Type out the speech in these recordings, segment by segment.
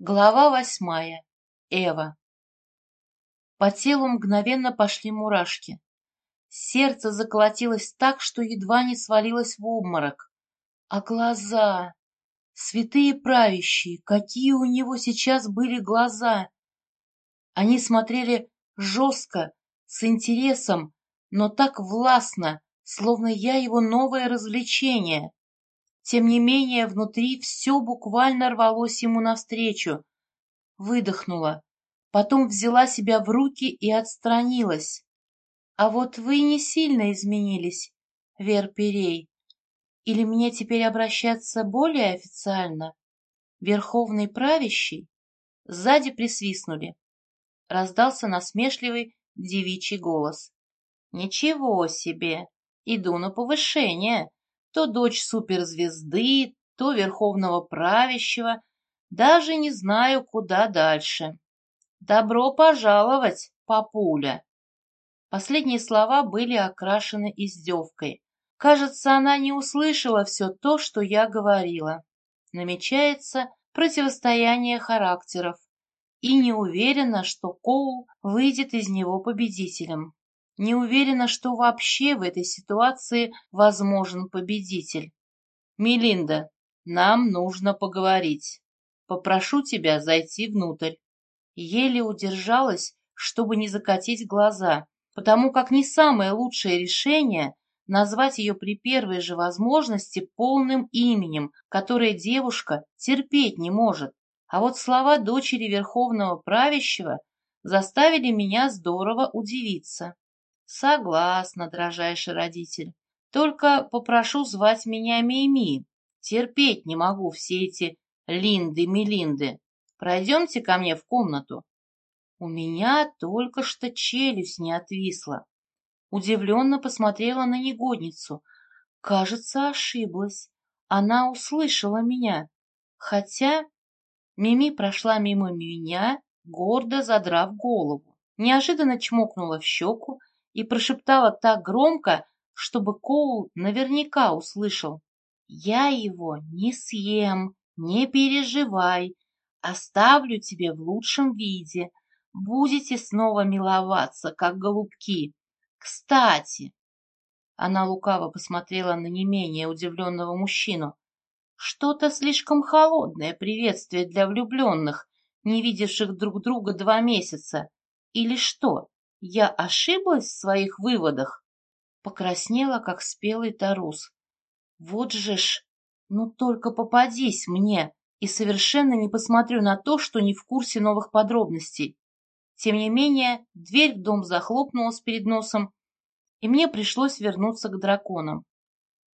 Глава восьмая. Эва. По телу мгновенно пошли мурашки. Сердце заколотилось так, что едва не свалилось в обморок. А глаза... Святые правящие, какие у него сейчас были глаза! Они смотрели жестко, с интересом, но так властно, словно я его новое развлечение. Тем не менее, внутри все буквально рвалось ему навстречу. Выдохнула. Потом взяла себя в руки и отстранилась. А вот вы не сильно изменились, Вер Перей. Или мне теперь обращаться более официально? Верховный правящий? Сзади присвистнули. Раздался насмешливый девичий голос. Ничего себе! Иду на повышение то дочь суперзвезды, то верховного правящего, даже не знаю, куда дальше. Добро пожаловать, папуля. Последние слова были окрашены издевкой. Кажется, она не услышала все то, что я говорила. Намечается противостояние характеров, и не уверена, что Коул выйдет из него победителем. Не уверена, что вообще в этой ситуации возможен победитель. Мелинда, нам нужно поговорить. Попрошу тебя зайти внутрь. Еле удержалась, чтобы не закатить глаза, потому как не самое лучшее решение назвать ее при первой же возможности полным именем, которое девушка терпеть не может. А вот слова дочери Верховного Правящего заставили меня здорово удивиться. Согласна, дрожайший родитель. Только попрошу звать меня Мими. Терпеть не могу все эти Линды-Мелинды. Пройдемте ко мне в комнату. У меня только что челюсть не отвисла. Удивленно посмотрела на негодницу. Кажется, ошиблась. Она услышала меня. Хотя Мими прошла мимо меня, гордо задрав голову. Неожиданно чмокнула в щеку, и прошептала так громко, чтобы Коул наверняка услышал. «Я его не съем, не переживай, оставлю тебе в лучшем виде. Будете снова миловаться, как голубки. Кстати...» Она лукаво посмотрела на не менее удивленного мужчину. «Что-то слишком холодное приветствие для влюбленных, не видевших друг друга два месяца. Или что?» Я ошиблась в своих выводах? Покраснела, как спелый тарус. Вот же ж, ну только попадись мне, и совершенно не посмотрю на то, что не в курсе новых подробностей. Тем не менее, дверь в дом захлопнулась перед носом, и мне пришлось вернуться к драконам.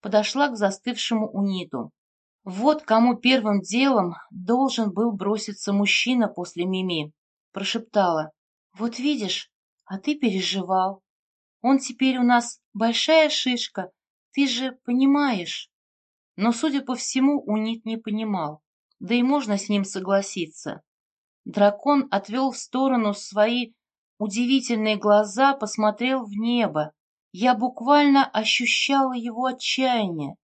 Подошла к застывшему униту. Вот кому первым делом должен был броситься мужчина после Мими. Прошептала. Вот видишь, а ты переживал. Он теперь у нас большая шишка, ты же понимаешь. Но, судя по всему, Унит не понимал. Да и можно с ним согласиться. Дракон отвел в сторону свои удивительные глаза, посмотрел в небо. Я буквально ощущала его отчаяние.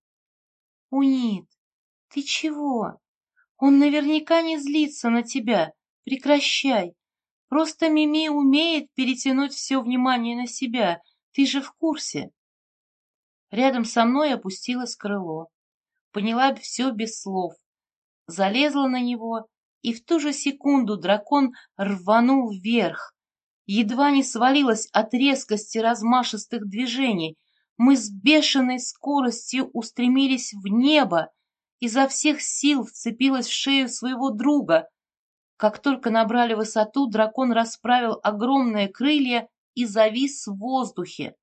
«Унит, ты чего? Он наверняка не злится на тебя. Прекращай. Просто Мими умеет перетянуть все внимание на себя, ты же в курсе. Рядом со мной опустилось крыло. Поняла все без слов. Залезла на него, и в ту же секунду дракон рванул вверх. Едва не свалилась от резкости размашистых движений. Мы с бешеной скоростью устремились в небо, изо всех сил вцепилась в шею своего друга, как только набрали высоту, дракон расправил огромные крылья и завис в воздухе.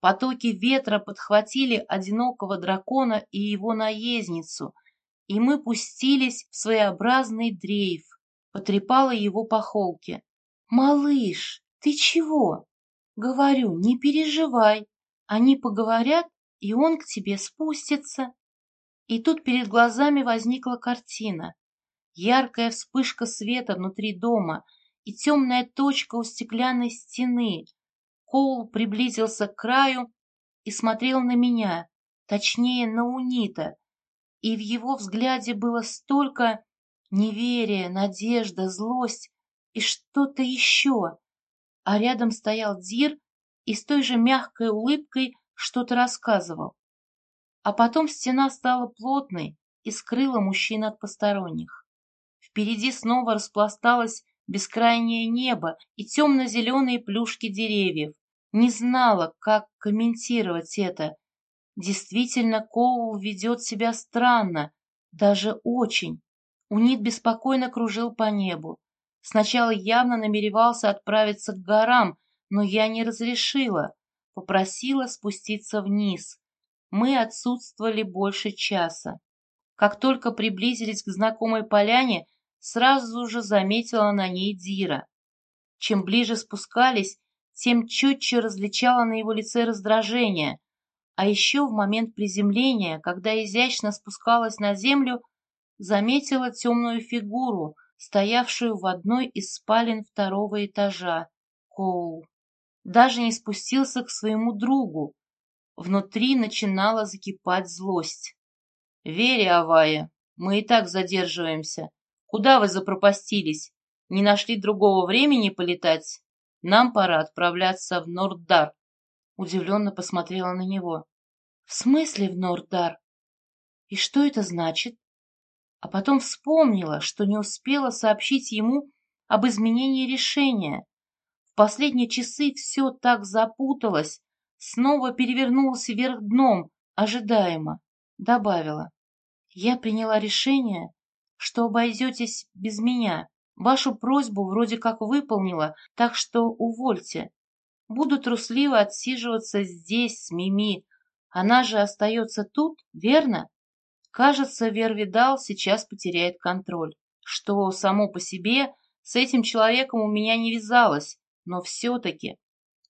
Потоки ветра подхватили одинокого дракона и его наездницу, и мы пустились в своеобразный дрейф. Потрепала его по холке. «Малыш, ты чего?» «Говорю, не переживай. Они поговорят, и он к тебе спустится». И тут перед глазами возникла картина. Яркая вспышка света внутри дома и темная точка у стеклянной стены. Коул приблизился к краю и смотрел на меня, точнее, на Унита, и в его взгляде было столько Неверие, надежда, злость и что-то еще. А рядом стоял Дир и с той же мягкой улыбкой что-то рассказывал. А потом стена стала плотной и скрыла мужчин от посторонних. Впереди снова распласталось бескрайнее небо и темно-зеленые плюшки деревьев. Не знала, как комментировать это. Действительно, Коул ведет себя странно, даже очень. Унит беспокойно кружил по небу. Сначала явно намеревался отправиться к горам, но я не разрешила. Попросила спуститься вниз. Мы отсутствовали больше часа. Как только приблизились к знакомой поляне, сразу же заметила на ней Дира. Чем ближе спускались, тем четче различала на его лице раздражение. А еще в момент приземления, когда изящно спускалась на землю, заметила темную фигуру, стоявшую в одной из спален второго этажа. Коул. Даже не спустился к своему другу. Внутри начинала закипать злость. «Вере, Авая, мы и так задерживаемся. Куда вы запропастились? Не нашли другого времени полетать? Нам пора отправляться в Норддар». Удивленно посмотрела на него. «В смысле в Норддар? И что это значит?» А потом вспомнила, что не успела сообщить ему об изменении решения. В последние часы все так запуталось, снова перевернулось вверх дном, ожидаемо добавила. Я приняла решение, что обойдетесь без меня. Вашу просьбу вроде как выполнила, так что увольте. Буду трусливо отсиживаться здесь с Мими. Она же остается тут, верно? Кажется, Вервидал сейчас потеряет контроль. Что само по себе с этим человеком у меня не вязалось, но все-таки.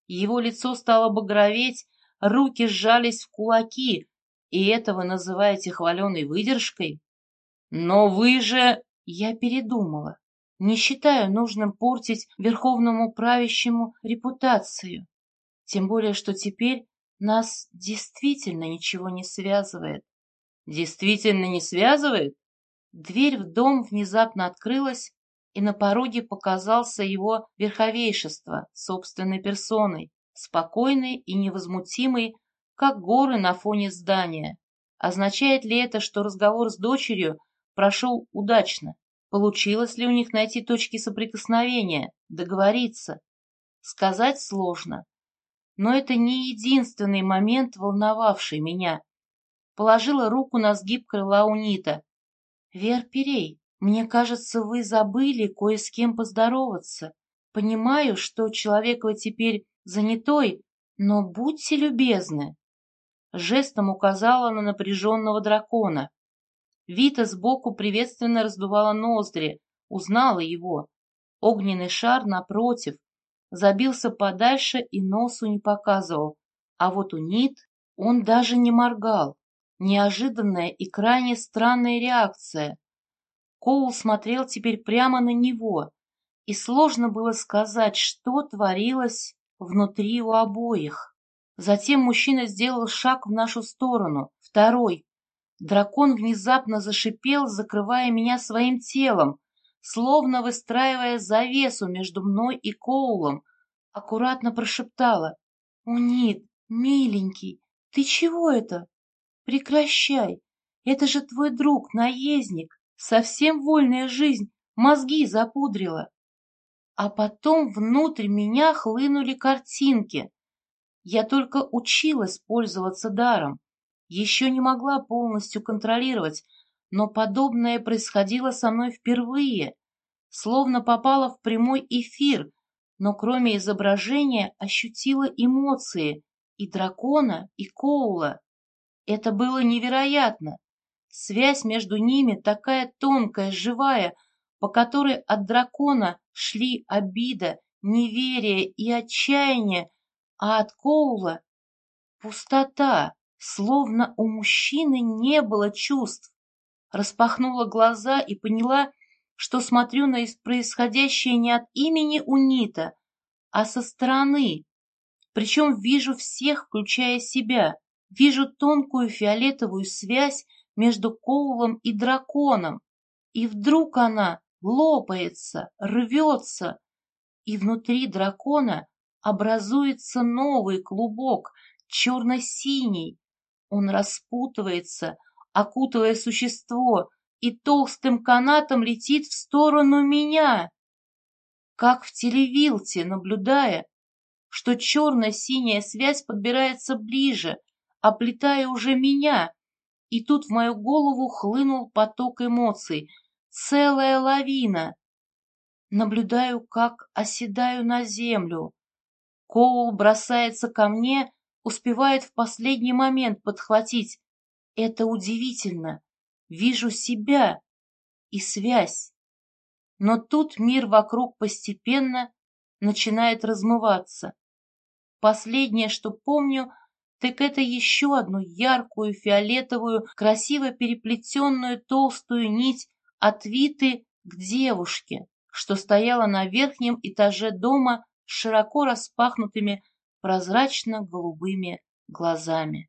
Его лицо стало багроветь, руки сжались в кулаки, и это вы называете хваленой выдержкой? Но вы же... Я передумала. Не считаю нужным портить верховному правящему репутацию. Тем более, что теперь нас действительно ничего не связывает. Действительно не связывает? Дверь в дом внезапно открылась, и на пороге показался его верховейшество собственной персоной, спокойный и невозмутимый, как горы на фоне здания. Означает ли это, что разговор с дочерью прошел удачно? Получилось ли у них найти точки соприкосновения, договориться? Сказать сложно. Но это не единственный момент, волновавший меня. Положила руку на сгиб крыла Унита. «Вер Перей, мне кажется, вы забыли кое с кем поздороваться. Понимаю, что человек вы теперь занятой, но будьте любезны» жестом указала на напряженного дракона. Вита сбоку приветственно раздувала ноздри, узнала его. Огненный шар, напротив, забился подальше и носу не показывал, а вот у Нит он даже не моргал. Неожиданная и крайне странная реакция. Коул смотрел теперь прямо на него, и сложно было сказать, что творилось внутри у обоих. Затем мужчина сделал шаг в нашу сторону, второй. Дракон внезапно зашипел, закрывая меня своим телом, словно выстраивая завесу между мной и Коулом. Аккуратно прошептала. «Унит, миленький, ты чего это? Прекращай. Это же твой друг, наездник. Совсем вольная жизнь, мозги запудрила». А потом внутрь меня хлынули картинки — я только училась пользоваться даром, еще не могла полностью контролировать, но подобное происходило со мной впервые, словно попала в прямой эфир, но кроме изображения ощутила эмоции и дракона, и Коула. Это было невероятно. Связь между ними такая тонкая, живая, по которой от дракона шли обида, неверие и отчаяние, а от Коула пустота, словно у мужчины не было чувств. Распахнула глаза и поняла, что смотрю на происходящее не от имени Унита, а со стороны. Причем вижу всех, включая себя. Вижу тонкую фиолетовую связь между Коулом и драконом. И вдруг она лопается, рвется, и внутри дракона образуется новый клубок, черно-синий. Он распутывается, окутывая существо, и толстым канатом летит в сторону меня. Как в телевилте, наблюдая, что черно-синяя связь подбирается ближе, оплетая уже меня, и тут в мою голову хлынул поток эмоций, целая лавина. Наблюдаю, как оседаю на землю. Коул бросается ко мне, успевает в последний момент подхватить. Это удивительно. Вижу себя и связь. Но тут мир вокруг постепенно начинает размываться. Последнее, что помню, так это еще одну яркую, фиолетовую, красиво переплетенную толстую нить от Виты к девушке, что стояла на верхнем этаже дома с широко распахнутыми прозрачно-голубыми глазами.